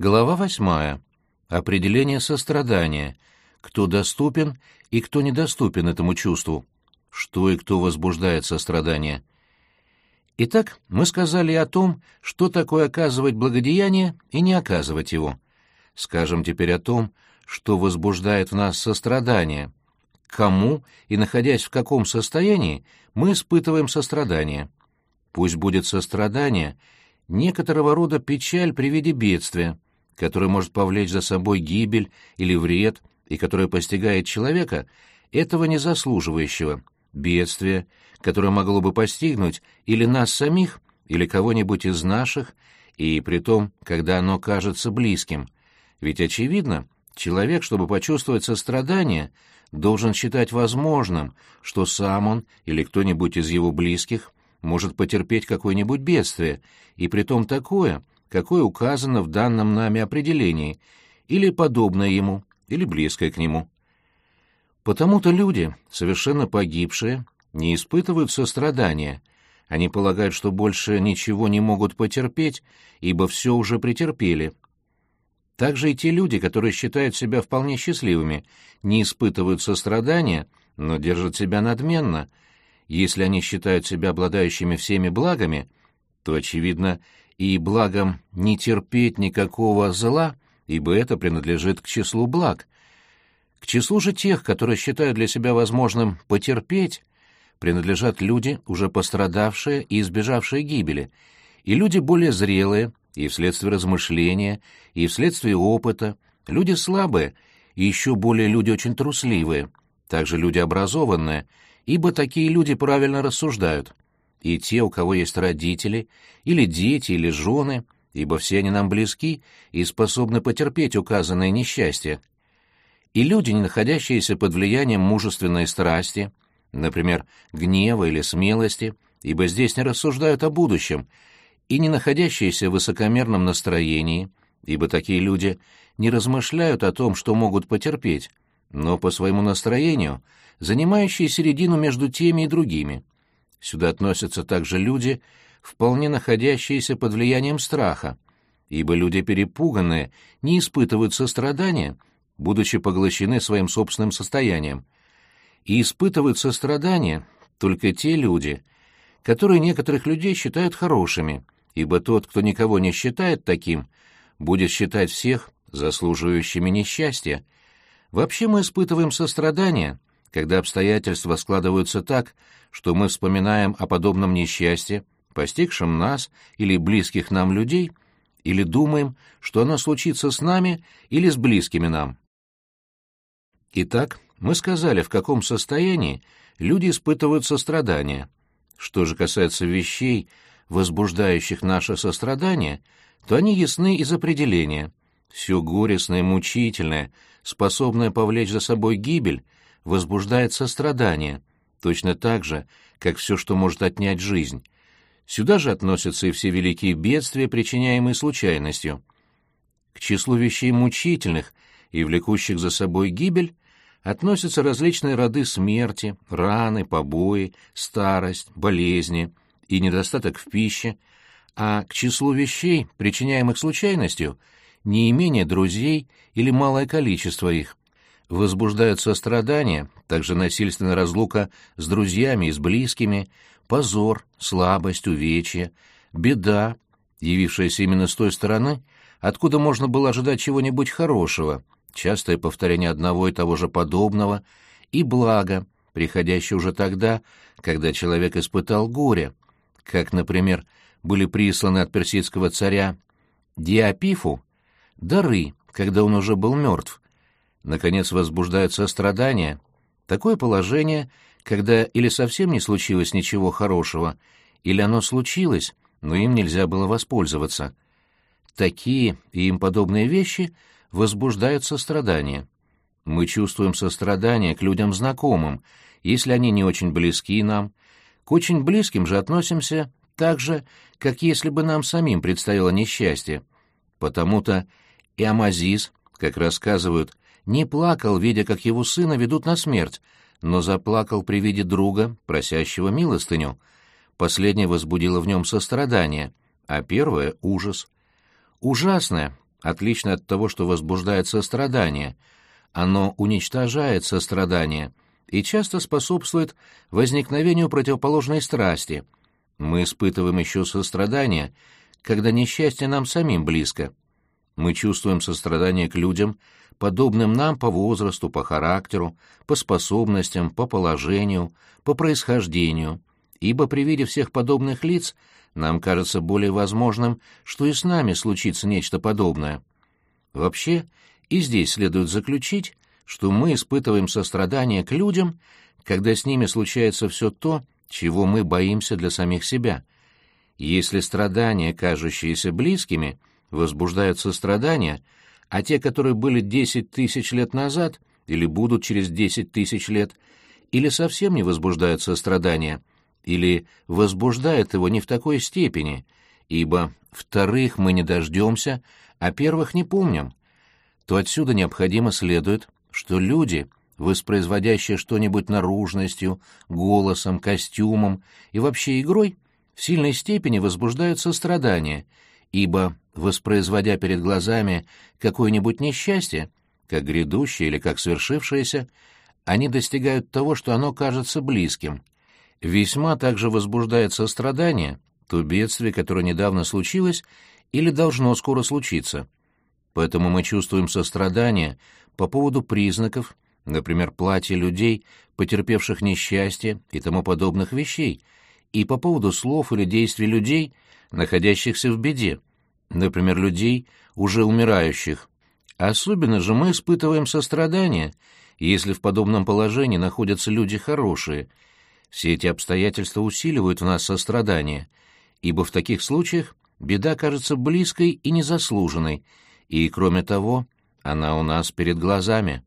Глава восьмая. Определение сострадания. Кто доступен и кто недоступен этому чувству. Что и кто возбуждает сострадание. Итак, мы сказали о том, что такое оказывать благодеяние и не оказывать его. Скажем теперь о том, что возбуждает в нас сострадание. Кому и находясь в каком состоянии мы испытываем сострадание. Пусть будет сострадание некоторого рода печаль при виде бедствия, которое может повлечь за собой гибель или вред, и которое постигает человека, этого не заслуживающего, бедствие, которое могло бы постигнуть или нас самих, или кого-нибудь из наших, и при том, когда оно кажется близким. Ведь, очевидно, человек, чтобы почувствовать сострадание, должен считать возможным, что сам он или кто-нибудь из его близких может потерпеть какое-нибудь бедствие, и притом такое, какое указано в данном нами определении, или подобное ему, или близкое к нему. Потому-то люди, совершенно погибшие, не испытывают сострадания. Они полагают, что больше ничего не могут потерпеть, ибо все уже претерпели. Также и те люди, которые считают себя вполне счастливыми, не испытывают сострадания, но держат себя надменно. Если они считают себя обладающими всеми благами, то, очевидно, и благом не терпеть никакого зла, ибо это принадлежит к числу благ. К числу же тех, которые считают для себя возможным потерпеть, принадлежат люди, уже пострадавшие и избежавшие гибели, и люди более зрелые, и вследствие размышления, и вследствие опыта, люди слабые, и еще более люди очень трусливые, также люди образованные, ибо такие люди правильно рассуждают и те, у кого есть родители, или дети, или жены, ибо все они нам близки и способны потерпеть указанное несчастье. И люди, не находящиеся под влиянием мужественной страсти, например, гнева или смелости, ибо здесь не рассуждают о будущем, и не находящиеся в высокомерном настроении, ибо такие люди не размышляют о том, что могут потерпеть, но по своему настроению занимающие середину между теми и другими — Сюда относятся также люди, вполне находящиеся под влиянием страха, ибо люди перепуганные не испытывают сострадания, будучи поглощены своим собственным состоянием. И испытывают сострадание только те люди, которые некоторых людей считают хорошими, ибо тот, кто никого не считает таким, будет считать всех заслуживающими несчастья. Вообще мы испытываем сострадание, когда обстоятельства складываются так, что мы вспоминаем о подобном несчастье, постигшем нас или близких нам людей, или думаем, что оно случится с нами или с близкими нам. Итак, мы сказали, в каком состоянии люди испытывают сострадание. Что же касается вещей, возбуждающих наше сострадание, то они ясны из определения. Все горестное, мучительное, способное повлечь за собой гибель, возбуждает сострадание, точно так же, как все, что может отнять жизнь. Сюда же относятся и все великие бедствия, причиняемые случайностью. К числу вещей мучительных и влекущих за собой гибель относятся различные роды смерти, раны, побои, старость, болезни и недостаток в пище, а к числу вещей, причиняемых случайностью, неимение друзей или малое количество их возбуждают сострадание, также насильственная разлука с друзьями и с близкими, позор, слабость, увечье, беда, явившаяся именно с той стороны, откуда можно было ожидать чего-нибудь хорошего, частое повторение одного и того же подобного, и благо, приходящее уже тогда, когда человек испытал горе, как, например, были присланы от персидского царя Диапифу дары, когда он уже был мертв, наконец возбуждают сострадание. Такое положение, когда или совсем не случилось ничего хорошего, или оно случилось, но им нельзя было воспользоваться. Такие и им подобные вещи возбуждают сострадание. Мы чувствуем сострадание к людям знакомым, если они не очень близки нам. К очень близким же относимся так же, как если бы нам самим предстояло несчастье. Потому-то и Амазис, как рассказывают, не плакал, видя, как его сына ведут на смерть, но заплакал при виде друга, просящего милостыню. Последнее возбудило в нем сострадание, а первое — ужас. Ужасное, отлично от того, что возбуждает сострадание. Оно уничтожает сострадание и часто способствует возникновению противоположной страсти. Мы испытываем еще сострадание, когда несчастье нам самим близко. Мы чувствуем сострадание к людям, подобным нам по возрасту, по характеру, по способностям, по положению, по происхождению, ибо при виде всех подобных лиц нам кажется более возможным, что и с нами случится нечто подобное. Вообще, и здесь следует заключить, что мы испытываем сострадание к людям, когда с ними случается все то, чего мы боимся для самих себя. Если страдания, кажущиеся близкими, возбуждают сострадание, а те, которые были десять тысяч лет назад или будут через десять тысяч лет, или совсем не возбуждают сострадание, или возбуждают его не в такой степени, ибо вторых мы не дождемся, а первых не помним, то отсюда необходимо следует, что люди, воспроизводящие что-нибудь наружностью, голосом, костюмом и вообще игрой, в сильной степени возбуждают сострадание, ибо, воспроизводя перед глазами какое-нибудь несчастье, как грядущее или как свершившееся, они достигают того, что оно кажется близким. Весьма также возбуждает сострадание то бедствие, которое недавно случилось или должно скоро случиться. Поэтому мы чувствуем сострадание по поводу признаков, например, платья людей, потерпевших несчастье и тому подобных вещей, и по поводу слов или действий людей, находящихся в беде, например, людей, уже умирающих. Особенно же мы испытываем сострадание, если в подобном положении находятся люди хорошие. Все эти обстоятельства усиливают в нас сострадание, ибо в таких случаях беда кажется близкой и незаслуженной, и, кроме того, она у нас перед глазами.